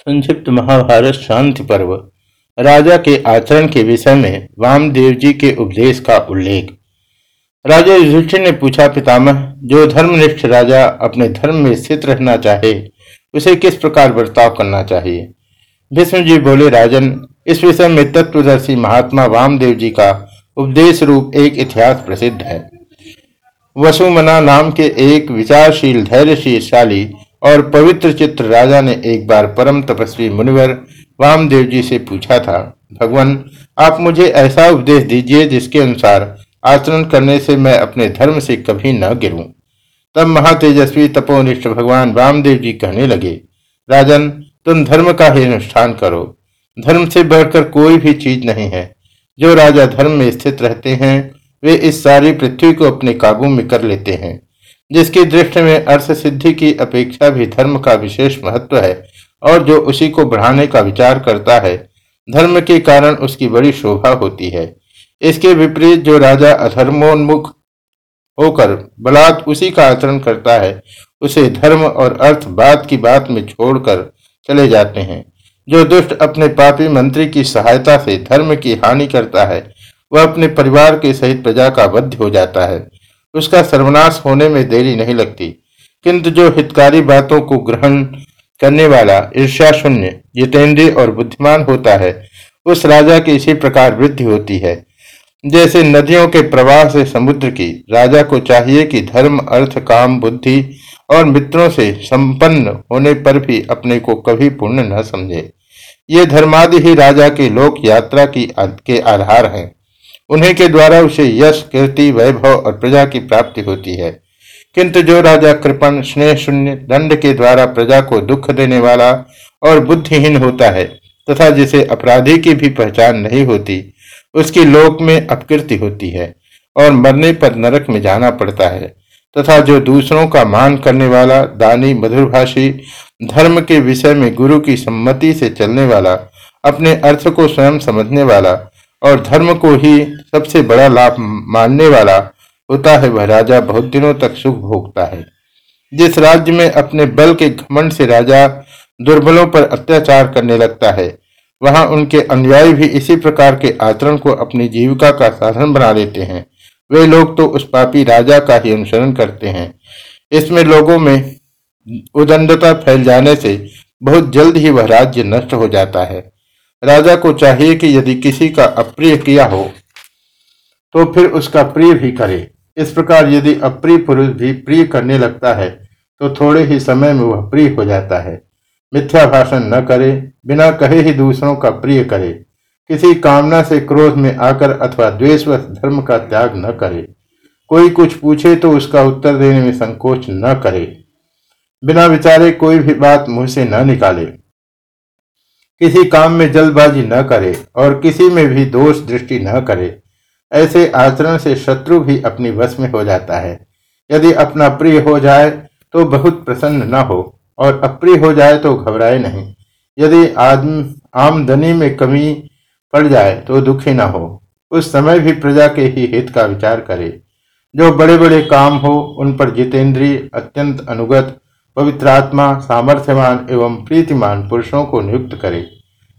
संक्षिप्त महाभारत शांति पर्व। राजा के आचरण के विषय में वामदेव जी के उपदेश का उल्लेख। राजा युधिष्ठिर ने पूछा, पितामह, जो धर्मनिष्ठ राजा अपने धर्म में स्थित रहना चाहे, उसे किस प्रकार बर्ताव करना चाहिए? भीष्म जी बोले, राजन, इस विषय में तत्वदर्शी महात्मा वामदेव जी का उपदेश रूप एक इतिहास प्रसिद्ध है। वसुमना नाम के एक विचारशील धैर्यशीलशाली और पवित्र चित्र राजा ने एक बार परम तपस्वी मुनिवर वामदेव जी से पूछा था, भगवान, आप मुझे ऐसा उपदेश दीजिए जिसके अनुसार आचरण करने से मैं अपने धर्म से कभी न गिरूं। तब महातेजस्वी तपोनिष्ठ भगवान वामदेव जी कहने लगे, राजन, तुम धर्म का ही अनुष्ठान करो। धर्म से बढ़कर कोई भी चीज़ नहीं है। जो राजा धर्म में स्थित रहते हैं, वे इस सारी पृथ्वी को अपने काबू में कर लेते हैं। जिसकी दृष्टि में अर्थ सिद्धि की अपेक्षा भी धर्म का विशेष महत्व है और जो उसी को बढ़ाने का विचार करता है, धर्म के कारण उसकी बड़ी शोभा होती है। इसके विपरीत जो राजा अधर्मोन्मुख होकर बलात् उसी का आचरण करता है, उसे धर्म और अर्थ बात की बात में छोड़कर चले जाते हैं। जो दुष्ट अपने पापी मंत्री की सहायता से धर्म की हानि करता है, वह अपने परिवार के सहित प्रजा का वध्य हो जाता है। उसका सर्वनाश होने में देरी नहीं लगती। किंतु जो हितकारी बातों को ग्रहण करने वाला ईर्ष्या शून्य जितेंद्रीय और बुद्धिमान होता है, उस राजा की इसी प्रकार वृद्धि होती है। जैसे नदियों के प्रवाह से समुद्र की, राजा को चाहिए कि धर्म, अर्थ, काम, बुद्धि और मित्रों से संपन्न होने पर भी अपने को कभी पूर्ण न समझे। ये धर्मादि ही राजा के लोक यात्रा की के आधार हैं। उन्हीं के द्वारा उसे यश, कीर्ति, वैभव और प्रजा की प्राप्ति होती है। किंतु जो राजा कृपण, स्नेह शून्य, दंड के द्वारा प्रजा को दुख देने वाला और बुद्धिहीन होता है, तथा जिसे अपराधी की भी पहचान नहीं होती, उसकी लोक में अपकृति होती है और मरने पर नरक में जाना पड़ता है, तथा जो दूसरों का मान करने वाला, दानी, मधुरभाषी, धर्म के विषय में गुरु की सम्मति से चलने वाला, अपने अर्थ को स्वयं समझने वाला और धर्म को ही सबसे बड़ा लाभ मानने वाला होता है वह राजा बहुत दिनों तक सुख भोगता है। जिस राज्य में अपने बल के घमंड से राजा दुर्बलों पर अत्याचार करने लगता है, वहाँ उनके अनुयायी भी इसी प्रकार के आचरण को अपनी जीविका का साधन बना लेते हैं। वे लोग तो उस पापी राजा का ही अनुसरण करते हैं। इसमें लोगों में उदंडता फैल जाने से बहुत जल्द ही वह राज्य नष्ट हो जाता है। राजा को चाहिए कि यदि किसी का अप्रिय किया हो तो फिर उसका प्रिय भी करे। इस प्रकार यदि अप्रिय पुरुष भी प्रिय करने लगता है तो थोड़े ही समय में वह प्रिय हो जाता है। मिथ्या भाषण न करे, बिना कहे ही दूसरों का प्रिय करे। किसी कामना से क्रोध में आकर अथवा द्वेषवश धर्म का त्याग न करे। कोई कुछ पूछे तो उसका उत्तर देने में संकोच न करे। बिना विचारे कोई भी बात मुँह से न निकाले। किसी काम में जल्दबाजी न करे और किसी में भी दोष दृष्टि न करे, ऐसे आचरण से शत्रु भी अपनी वश में हो जाता है। यदि अपना प्रिय हो जाए तो बहुत प्रसन्न न हो और अप्रिय हो जाए तो घबराए नहीं। यदि आमदनी में कमी पड़ जाए तो दुखी न हो। उस समय भी प्रजा के ही हित का विचार करे। जो बड़े बड़े काम हो, उन पर जितेंद्रीय अत्यंत अनुगत पवित्रात्मा सामर्थ्यवान एवं प्रीतिमान पुरुषों को नियुक्त करे।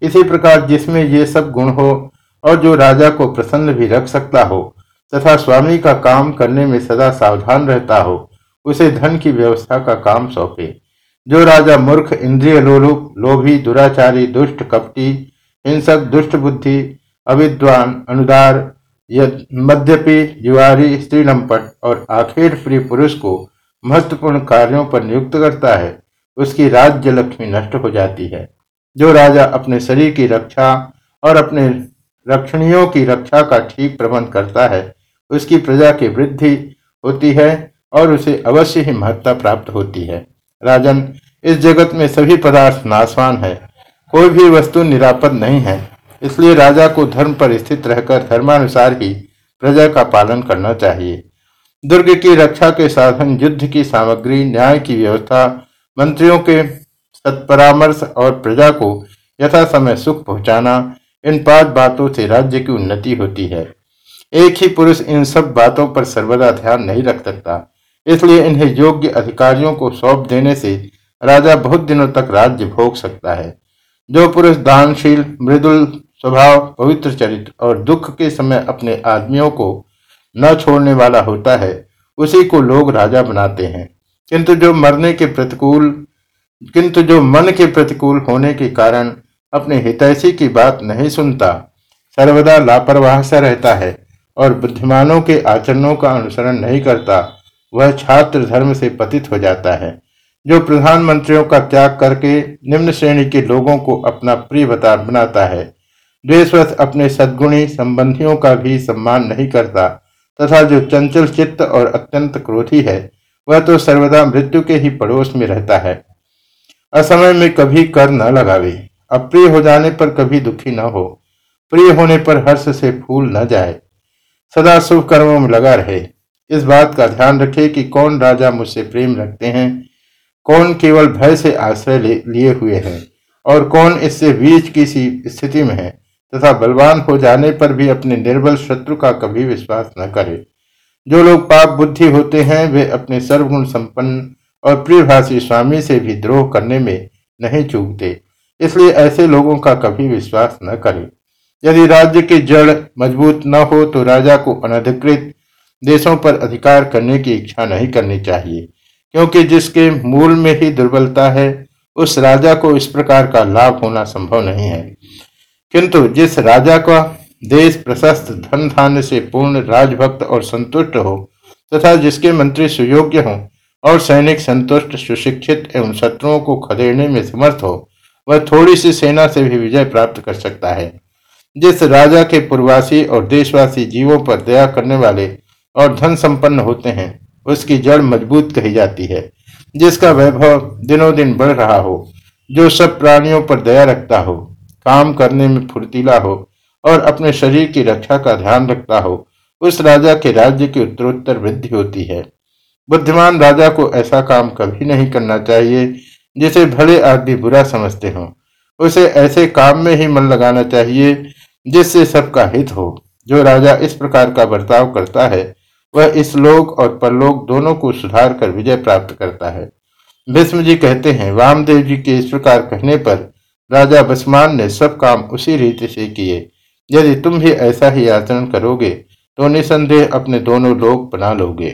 इसी प्रकार जिसमें ये सब गुण हो और जो राजा को प्रसन्न भी रख सकता हो, तथा स्वामी का काम करने में सदा सावधान रहता हो, उसे धन की व्यवस्था का काम सौंपे। जो राजा मूर्ख, इंद्रिय लोलुप, लोभी, दुराचारी, दुष्ट, कपटी, हिंसक, दुष्ट बुद्धि, अविद्वान, अनुदार मद्यपी, जुआरी, स्त्रीलंपट और आखेर प्रिय पुरुष को महत्वपूर्ण कार्यों पर नियुक्त करता है, उसकी राज्य लक्ष्मी नष्ट हो जाती है। जो राजा अपने शरीर की रक्षा और अपने रक्षणियों की रक्षा का ठीक प्रबंध करता है, उसकी प्रजा की वृद्धि होती है और उसे अवश्य ही महत्ता प्राप्त होती है। राजन, इस जगत में सभी पदार्थ नाशवान है, कोई भी वस्तु निरापद नहीं है, इसलिए राजा को धर्म पर स्थित रहकर धर्मानुसार ही प्रजा का पालन करना चाहिए। दुर्ग की रक्षा के साधन, युद्ध की सामग्री, न्याय की व्यवस्था, मंत्रियों के सत्परामर्श और प्रजा को यथा समय सुख पहुंचाना, इन पाँच बातों से राज्य की उन्नति होती है। एक ही पुरुष इन सब बातों पर सर्वदा ध्यान नहीं रख सकता, इसलिए इन्हें योग्य अधिकारियों को सौंप देने से राजा बहुत दिनों तक राज्य भोग सकता है। जो पुरुष दानशील, मृदुल स्वभाव, पवित्र चरित्र और दुख के समय अपने आदमियों को न छोड़ने वाला होता है, उसी को लोग राजा बनाते हैं। किंतु जो मरने के प्रतिकूल, किंतु जो मन के प्रतिकूल होने के कारण अपने हितैषी की बात नहीं सुनता, सर्वदा लापरवाह सा रहता है और बुद्धिमानों के आचरणों का अनुसरण नहीं करता, वह छात्र धर्म से पतित हो जाता है। जो प्रधानमंत्रियों का त्याग करके निम्न श्रेणी के लोगों को अपना प्रिय बनाता है द्वेषवश अपने सद्गुणी संबंधियों का भी सम्मान नहीं करता। तथा जो चंचल चित्त और अत्यंत क्रोधी है, वह तो सर्वदा मृत्यु के ही पड़ोस में रहता है। असमय में कभी कर न लगावे। अप्रिय हो जाने पर कभी दुखी न हो। प्रिय होने पर हर्ष से फूल न जाए। सदा शुभ कर्मों में लगा रहे। इस बात का ध्यान रखे कि कौन राजा मुझसे प्रेम रखते हैं, कौन केवल भय से आश्रय लिए हुए हैं, और कौन इससे बीच की सी स्थिति में है। तथा बलवान हो जाने पर भी अपने निर्बल शत्रु का कभी विश्वास न करे। जो लोग पाप बुद्धि होते हैं, वे अपने सर्वगुण संपन्न और प्रियभाषी स्वामी से भी द्रोह करने में नहीं चूकते, इसलिए ऐसे लोगों का कभी विश्वास न करें। यदि राज्य की जड़ मज़बूत न हो तो राजा को अनधिकृत देशों पर अधिकार करने की इच्छा नहीं करनी चाहिए, क्योंकि जिसके मूल में ही दुर्बलता है, उस राजा को इस प्रकार का लाभ होना संभव नहीं है। किंतु जिस राजा का देश प्रशस्त धन धान्य से पूर्ण राजभक्त और संतुष्ट हो, तथा जिसके मंत्री सुयोग्य हों और सैनिक संतुष्ट, सुशिक्षित एवं शत्रुओं को खदेड़ने में समर्थ हो, वह थोड़ी सी सेना से भी विजय प्राप्त कर सकता है। जिस राजा के पूर्वासी और देशवासी जीवों पर दया करने वाले और धन संपन्न होते हैं, उसकी जड़ मज़बूत कही जाती है, जिसका वैभव दिनों दिन बढ़ रहा हो, जो सब प्राणियों पर दया रखता हो। काम करने में फुर्तीला हो और अपने शरीर की रक्षा का ध्यान रखता हो, उस राजा के राज्य की उत्तरोत्तर वृद्धि होती है। बुद्धिमान राजा को ऐसा काम कभी नहीं करना चाहिए, जिसे भले आदमी बुरा समझते हो। उसे ऐसे काम में ही मन लगाना चाहिए, जिससे सबका हित हो। जो राजा इस प्रकार का बर्ताव करता है, वह इस लोक और परलोक दोनों को सुधार कर विजय प्राप्त करता है। भीष्म जी कहते हैं, वामदेव जी के इस प्रकार कहने पर राजा बसमान ने सब काम उसी रीति से किए। यदि तुम भी ऐसा ही आचरण करोगे तो निसंदेह अपने दोनों लोग बना लोगे।